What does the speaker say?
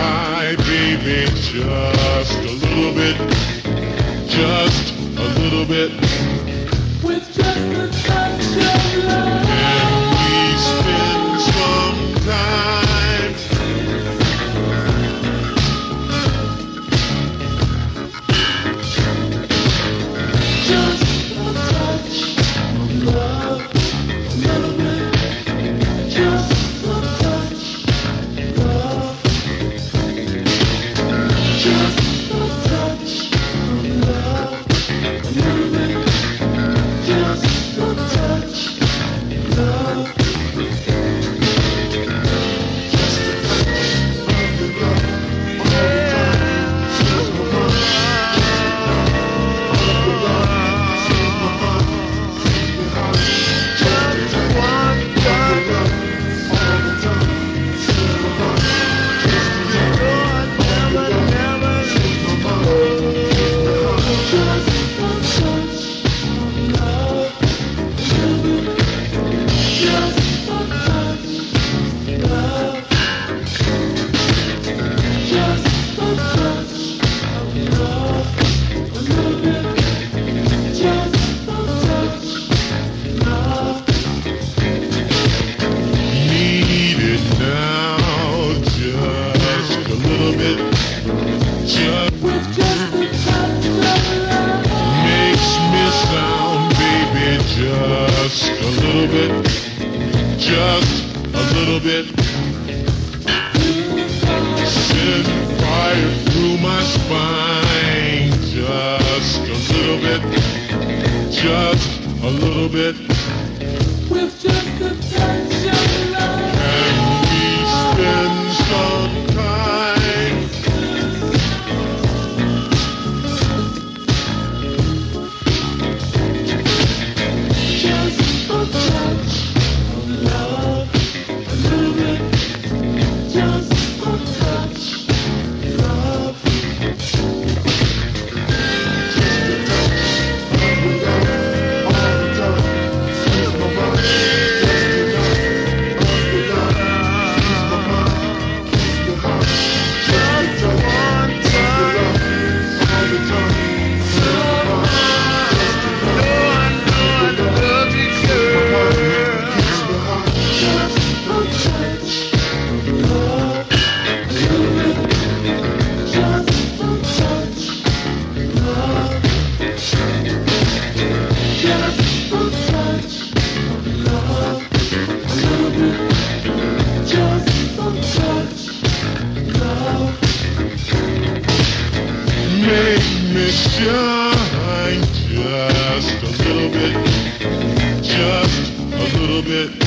High, baby, just a little bit, just a little bit. Need just a little bit. Just a little bit. Send fire through my spine, just a little bit. Just a little bit. Just a little bit, just a little bit.